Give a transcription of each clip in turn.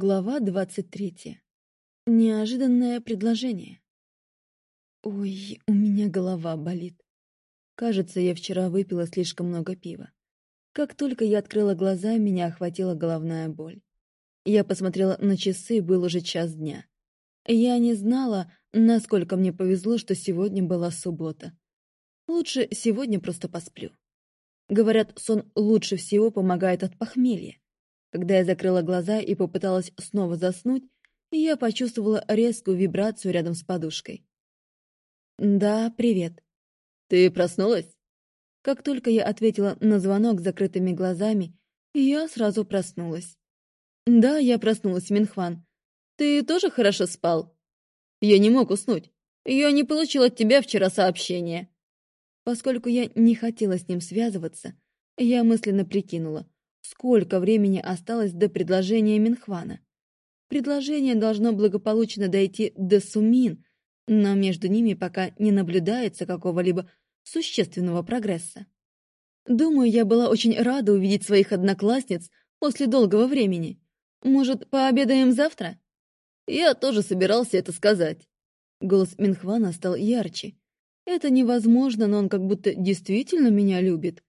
Глава двадцать третья. Неожиданное предложение. Ой, у меня голова болит. Кажется, я вчера выпила слишком много пива. Как только я открыла глаза, меня охватила головная боль. Я посмотрела на часы, был уже час дня. Я не знала, насколько мне повезло, что сегодня была суббота. Лучше сегодня просто посплю. Говорят, сон лучше всего помогает от похмелья. Когда я закрыла глаза и попыталась снова заснуть, я почувствовала резкую вибрацию рядом с подушкой. «Да, привет». «Ты проснулась?» Как только я ответила на звонок закрытыми глазами, я сразу проснулась. «Да, я проснулась, Минхван. Ты тоже хорошо спал?» «Я не мог уснуть. Я не получил от тебя вчера сообщения». Поскольку я не хотела с ним связываться, я мысленно прикинула, сколько времени осталось до предложения Минхвана. Предложение должно благополучно дойти до Сумин, но между ними пока не наблюдается какого-либо существенного прогресса. Думаю, я была очень рада увидеть своих одноклассниц после долгого времени. Может, пообедаем завтра? Я тоже собирался это сказать. Голос Минхвана стал ярче, это невозможно, но он как будто действительно меня любит.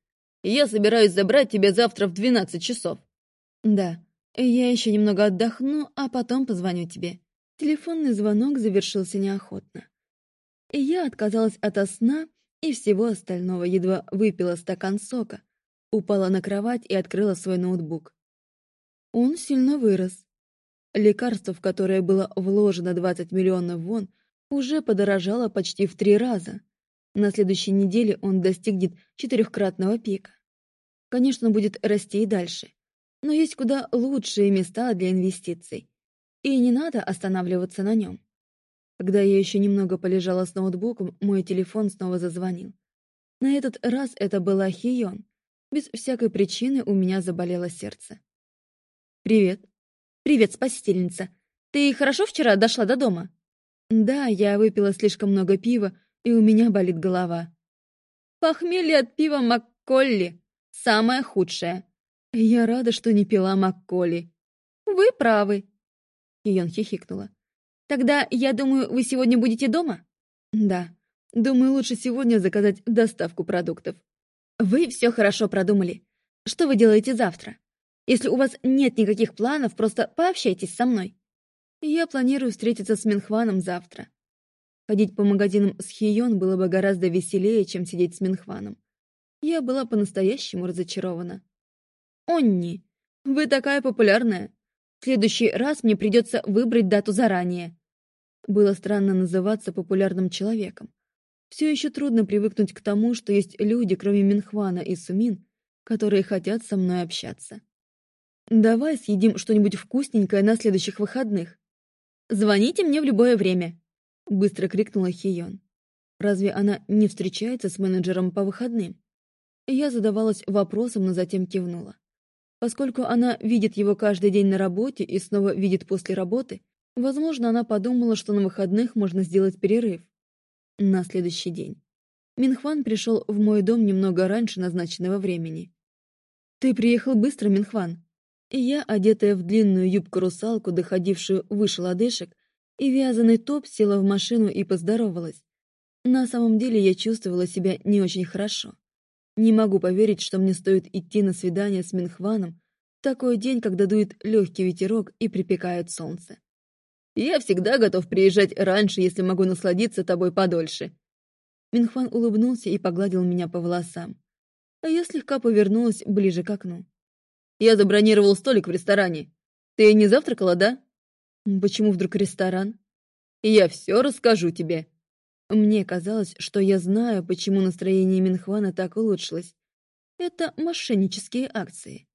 Я собираюсь забрать тебя завтра в двенадцать часов. Да, я еще немного отдохну, а потом позвоню тебе. Телефонный звонок завершился неохотно. Я отказалась от сна и всего остального, едва выпила стакан сока, упала на кровать и открыла свой ноутбук. Он сильно вырос. Лекарство, в которое было вложено 20 миллионов вон, уже подорожало почти в три раза. На следующей неделе он достигнет четырехкратного пика. Конечно, будет расти и дальше. Но есть куда лучшие места для инвестиций. И не надо останавливаться на нем. Когда я еще немного полежала с ноутбуком, мой телефон снова зазвонил. На этот раз это была Хион. Без всякой причины у меня заболело сердце. «Привет». «Привет, спасительница. Ты хорошо вчера дошла до дома?» «Да, я выпила слишком много пива, и у меня болит голова. Похмелье от пива Макколли. Самое худшее. Я рада, что не пила Макколли. Вы правы. Ион хихикнула. Тогда, я думаю, вы сегодня будете дома? Да. Думаю, лучше сегодня заказать доставку продуктов. Вы все хорошо продумали. Что вы делаете завтра? Если у вас нет никаких планов, просто пообщайтесь со мной. Я планирую встретиться с Минхваном завтра. Ходить по магазинам с Хион было бы гораздо веселее, чем сидеть с Минхваном. Я была по-настоящему разочарована. «Онни, вы такая популярная. В следующий раз мне придется выбрать дату заранее». Было странно называться популярным человеком. Все еще трудно привыкнуть к тому, что есть люди, кроме Минхвана и Сумин, которые хотят со мной общаться. Давай съедим что-нибудь вкусненькое на следующих выходных. Звоните мне в любое время. — быстро крикнула Хион. «Разве она не встречается с менеджером по выходным?» Я задавалась вопросом, но затем кивнула. Поскольку она видит его каждый день на работе и снова видит после работы, возможно, она подумала, что на выходных можно сделать перерыв. На следующий день. Минхван пришел в мой дом немного раньше назначенного времени. «Ты приехал быстро, Минхван?» Я, одетая в длинную юбку-русалку, доходившую выше лодыжек, и вязаный топ села в машину и поздоровалась. На самом деле я чувствовала себя не очень хорошо. Не могу поверить, что мне стоит идти на свидание с Минхваном в такой день, когда дует легкий ветерок и припекает солнце. «Я всегда готов приезжать раньше, если могу насладиться тобой подольше». Минхван улыбнулся и погладил меня по волосам, а я слегка повернулась ближе к окну. «Я забронировал столик в ресторане. Ты не завтракала, да?» Почему вдруг ресторан? Я все расскажу тебе. Мне казалось, что я знаю, почему настроение Минхвана так улучшилось. Это мошеннические акции.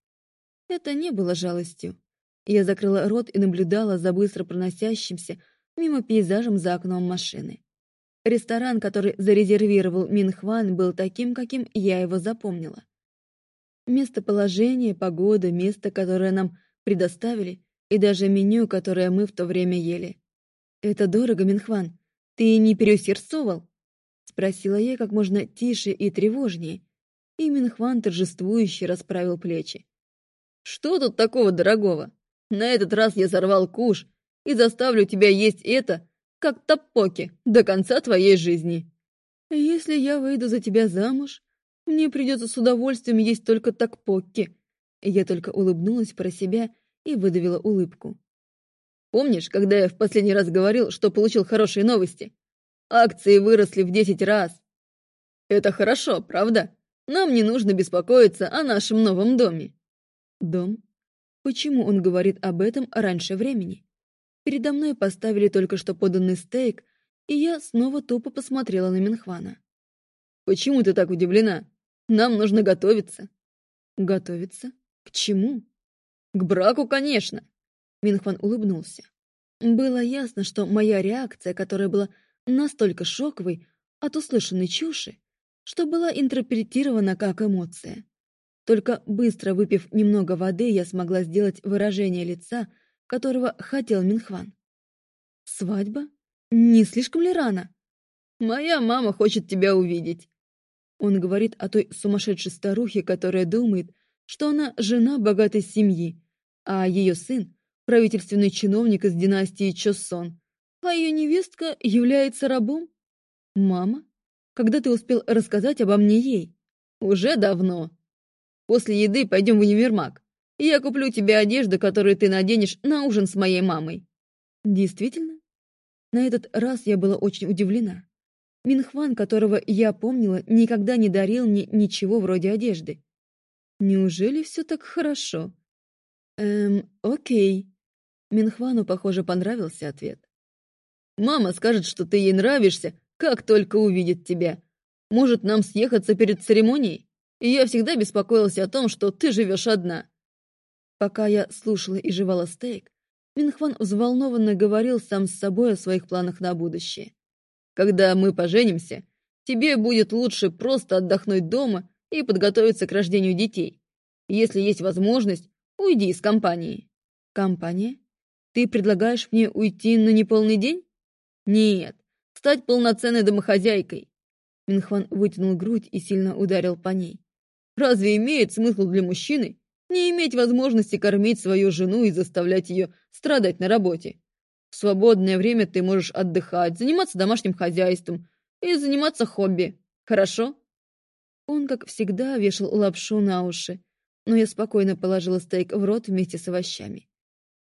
Это не было жалостью. Я закрыла рот и наблюдала за быстро проносящимся мимо пейзажем за окном машины. Ресторан, который зарезервировал Минхван, был таким, каким я его запомнила. Местоположение, погода, место, которое нам предоставили, и даже меню, которое мы в то время ели. «Это дорого, Минхван. Ты не переусердствовал?» Спросила я как можно тише и тревожнее, и Минхван торжествующе расправил плечи. «Что тут такого дорогого? На этот раз я сорвал куш и заставлю тебя есть это, как топоки, до конца твоей жизни. Если я выйду за тебя замуж, мне придется с удовольствием есть только такпокки. Я только улыбнулась про себя и выдавила улыбку. Помнишь, когда я в последний раз говорил, что получил хорошие новости? Акции выросли в десять раз. Это хорошо, правда? Нам не нужно беспокоиться о нашем новом доме. Дом? Почему он говорит об этом раньше времени? Передо мной поставили только что поданный стейк, и я снова тупо посмотрела на Минхвана. «Почему ты так удивлена? Нам нужно готовиться». «Готовиться? К чему?» «К браку, конечно!» Минхван улыбнулся. Было ясно, что моя реакция, которая была настолько шоковой от услышанной чуши, что была интерпретирована как эмоция. Только быстро выпив немного воды, я смогла сделать выражение лица, которого хотел Минхван. «Свадьба? Не слишком ли рано?» «Моя мама хочет тебя увидеть». Он говорит о той сумасшедшей старухе, которая думает, что она жена богатой семьи, а ее сын — правительственный чиновник из династии Чосон, а ее невестка является рабом. «Мама?» Когда ты успел рассказать обо мне ей? Уже давно. После еды пойдем в универмаг. Я куплю тебе одежду, которую ты наденешь на ужин с моей мамой. Действительно? На этот раз я была очень удивлена. Минхван, которого я помнила, никогда не дарил мне ничего вроде одежды. Неужели все так хорошо? Эм, окей. Минхвану, похоже, понравился ответ. Мама скажет, что ты ей нравишься, как только увидит тебя. Может, нам съехаться перед церемонией? И я всегда беспокоился о том, что ты живешь одна». Пока я слушала и жевала стейк, Минхван взволнованно говорил сам с собой о своих планах на будущее. «Когда мы поженимся, тебе будет лучше просто отдохнуть дома и подготовиться к рождению детей. Если есть возможность, уйди из компании». «Компания? Ты предлагаешь мне уйти на неполный день?» «Нет, стать полноценной домохозяйкой. Минхван вытянул грудь и сильно ударил по ней. Разве имеет смысл для мужчины не иметь возможности кормить свою жену и заставлять ее страдать на работе? В свободное время ты можешь отдыхать, заниматься домашним хозяйством и заниматься хобби. Хорошо? Он, как всегда, вешал лапшу на уши, но я спокойно положила стейк в рот вместе с овощами.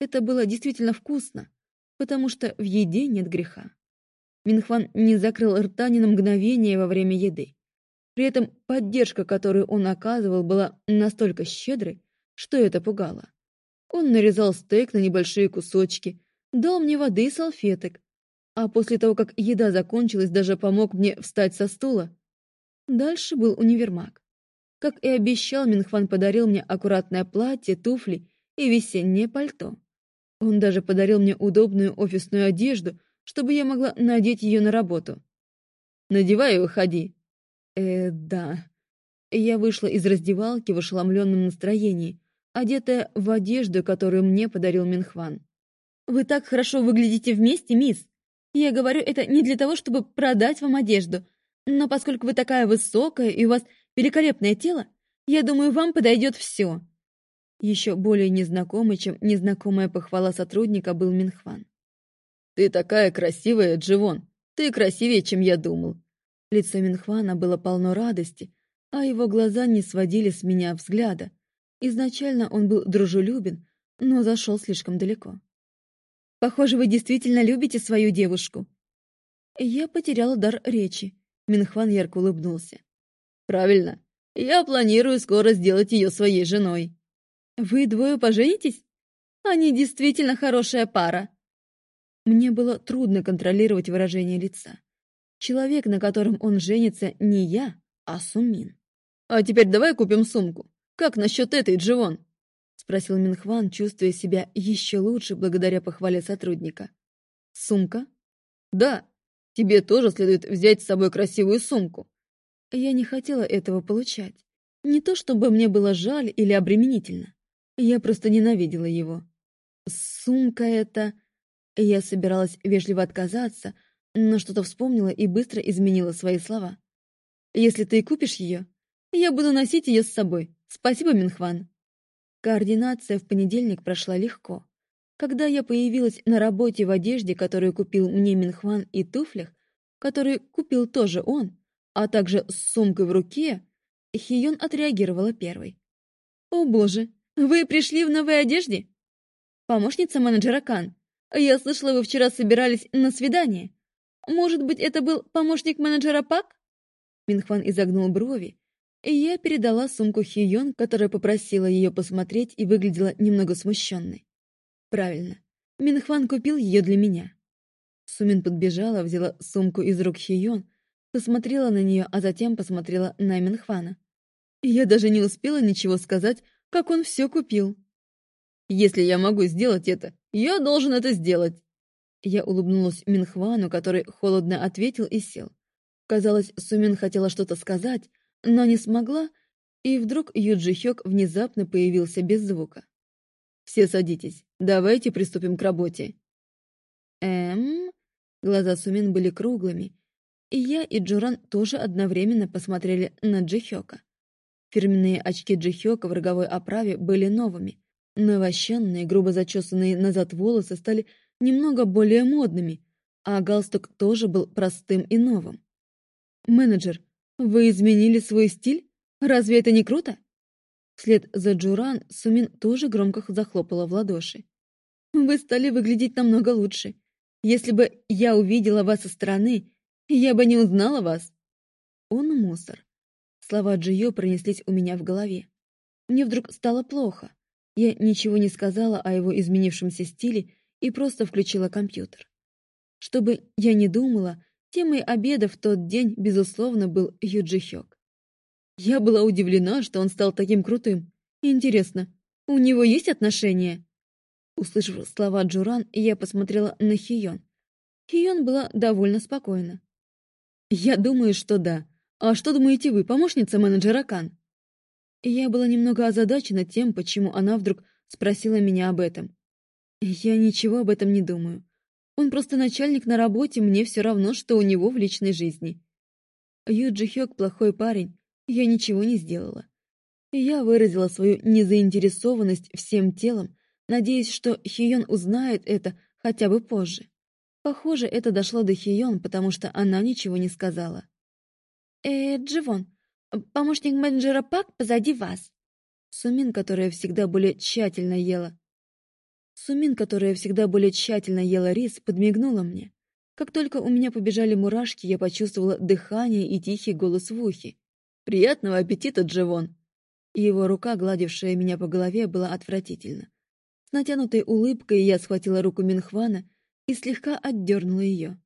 Это было действительно вкусно, потому что в еде нет греха. Минхван не закрыл рта ни на мгновение во время еды. При этом поддержка, которую он оказывал, была настолько щедрой, что это пугало. Он нарезал стейк на небольшие кусочки, дал мне воды и салфеток, а после того, как еда закончилась, даже помог мне встать со стула. Дальше был универмаг. Как и обещал, Минхван подарил мне аккуратное платье, туфли и весеннее пальто. Он даже подарил мне удобную офисную одежду, чтобы я могла надеть ее на работу. Надевай и выходи. Э, да. Я вышла из раздевалки в ошеломленном настроении, одетая в одежду, которую мне подарил Минхван. «Вы так хорошо выглядите вместе, мисс. Я говорю это не для того, чтобы продать вам одежду, но поскольку вы такая высокая и у вас великолепное тело, я думаю, вам подойдет все». Еще более незнакомый, чем незнакомая похвала сотрудника, был Минхван. «Ты такая красивая, Дживон! Ты красивее, чем я думал!» Лицо Минхвана было полно радости, а его глаза не сводили с меня взгляда. Изначально он был дружелюбен, но зашел слишком далеко. «Похоже, вы действительно любите свою девушку». Я потеряла дар речи. Минхван ярко улыбнулся. «Правильно. Я планирую скоро сделать ее своей женой». «Вы двое поженитесь? Они действительно хорошая пара». Мне было трудно контролировать выражение лица. Человек, на котором он женится, не я, а Сумин. «А теперь давай купим сумку. Как насчет этой, Дживон?» — спросил Минхван, чувствуя себя еще лучше благодаря похвале сотрудника. «Сумка?» «Да. Тебе тоже следует взять с собой красивую сумку». Я не хотела этого получать. Не то чтобы мне было жаль или обременительно. Я просто ненавидела его. Сумка эта... Я собиралась вежливо отказаться, но что-то вспомнила и быстро изменила свои слова. «Если ты купишь ее, я буду носить ее с собой. Спасибо, Минхван». Координация в понедельник прошла легко, Когда я появилась на работе в одежде, которую купил мне Минхван, и туфлях, которые купил тоже он, а также с сумкой в руке, Хион отреагировала первой. «О боже, вы пришли в новой одежде?» «Помощница менеджера Кан. Я слышала, вы вчера собирались на свидание. Может быть, это был помощник менеджера Пак?» Минхван изогнул брови, и я передала сумку Хион, которая попросила ее посмотреть и выглядела немного смущенной. Правильно. Минхван купил ее для меня. Сумин подбежала, взяла сумку из рук Хион, посмотрела на нее, а затем посмотрела на Минхвана. Я даже не успела ничего сказать, как он все купил. «Если я могу сделать это, я должен это сделать!» Я улыбнулась Минхвану, который холодно ответил и сел. Казалось, Сумин хотела что-то сказать, но не смогла, и вдруг Юджи Хёк внезапно появился без звука. «Все садитесь. Давайте приступим к работе». «Эм...» Глаза Сумин были круглыми, и я и Джуран тоже одновременно посмотрели на Джихёка. Фирменные очки Джихёка в роговой оправе были новыми. Навощенные, грубо зачесанные назад волосы стали немного более модными, а галстук тоже был простым и новым. «Менеджер, вы изменили свой стиль? Разве это не круто?» Вслед за Джуран Сумин тоже громко захлопала в ладоши. «Вы стали выглядеть намного лучше. Если бы я увидела вас со стороны, я бы не узнала вас». «Он мусор». Слова Джио пронеслись у меня в голове. Мне вдруг стало плохо. Я ничего не сказала о его изменившемся стиле и просто включила компьютер. Что бы я ни думала, темой обеда в тот день, безусловно, был Юджи Хёк. Я была удивлена, что он стал таким крутым. Интересно, у него есть отношения? Услышав слова Джуран, я посмотрела на Хион. Хион была довольно спокойна. «Я думаю, что да. А что думаете вы, помощница менеджера Кан?» Я была немного озадачена тем, почему она вдруг спросила меня об этом. Я ничего об этом не думаю. Он просто начальник на работе, мне все равно, что у него в личной жизни. Юджи Хёк плохой парень, я ничего не сделала. Я выразила свою незаинтересованность всем телом, надеясь, что Хион узнает это хотя бы позже. Похоже, это дошло до Хион, потому что она ничего не сказала. «Э, Дживон, помощник менеджера Пак позади вас». Сумин, которая всегда более тщательно ела. Сумин, которая всегда более тщательно ела рис, подмигнула мне. Как только у меня побежали мурашки, я почувствовала дыхание и тихий голос в ухе. «Приятного аппетита, Дживон!» Его рука, гладившая меня по голове, была отвратительна. С натянутой улыбкой я схватила руку Минхвана и слегка отдернула ее.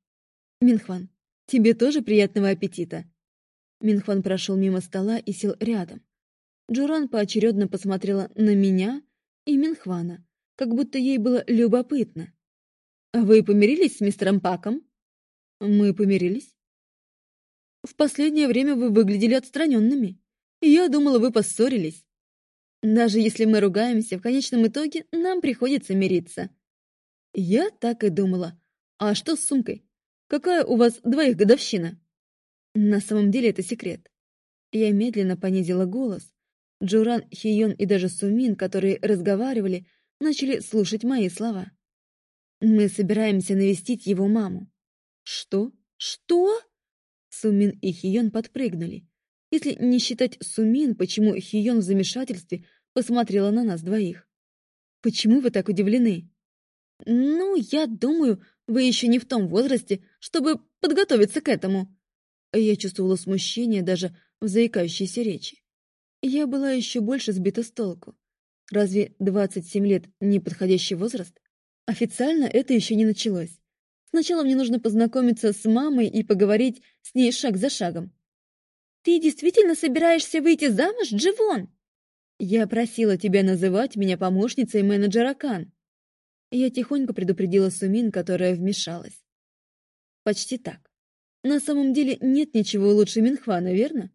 «Минхван, тебе тоже приятного аппетита!» Минхван прошел мимо стола и сел рядом. Джуран поочередно посмотрела на меня и Минхвана, как будто ей было любопытно. «Вы помирились с мистером Паком?» «Мы помирились?» В последнее время вы выглядели отстраненными. Я думала, вы поссорились. Даже если мы ругаемся, в конечном итоге нам приходится мириться. Я так и думала. А что с сумкой? Какая у вас двоих годовщина? На самом деле это секрет. Я медленно понизила голос. Джуран, Хион и даже Сумин, которые разговаривали, начали слушать мои слова. Мы собираемся навестить его маму. Что? Что? Сумин и Хион подпрыгнули. Если не считать Сумин, почему Хион в замешательстве посмотрела на нас двоих? Почему вы так удивлены? Ну, я думаю, вы еще не в том возрасте, чтобы подготовиться к этому. Я чувствовала смущение даже в заикающейся речи. Я была еще больше сбита с толку. Разве 27 лет не подходящий возраст? Официально это еще не началось. Сначала мне нужно познакомиться с мамой и поговорить с ней шаг за шагом. «Ты действительно собираешься выйти замуж, Дживон?» «Я просила тебя называть меня помощницей менеджера Кан». Я тихонько предупредила Сумин, которая вмешалась. «Почти так. На самом деле нет ничего лучше Минхвана, верно?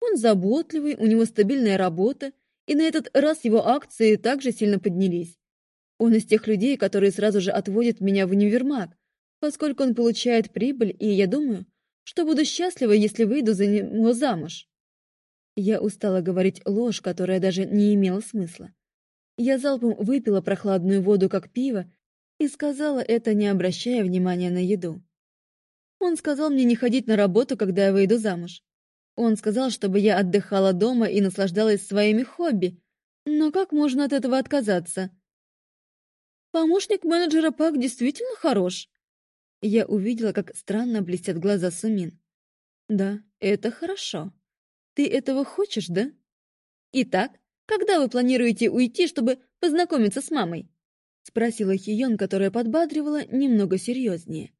Он заботливый, у него стабильная работа, и на этот раз его акции также сильно поднялись. Он из тех людей, которые сразу же отводят меня в универмаг, поскольку он получает прибыль, и я думаю, что буду счастлива, если выйду за него замуж. Я устала говорить ложь, которая даже не имела смысла. Я залпом выпила прохладную воду, как пиво, И сказала это, не обращая внимания на еду. Он сказал мне не ходить на работу, когда я выйду замуж. Он сказал, чтобы я отдыхала дома и наслаждалась своими хобби. Но как можно от этого отказаться? Помощник менеджера Пак действительно хорош. Я увидела, как странно блестят глаза Сумин. Да, это хорошо. Ты этого хочешь, да? Итак, когда вы планируете уйти, чтобы познакомиться с мамой? Спросила Хион, которая подбадривала немного серьезнее.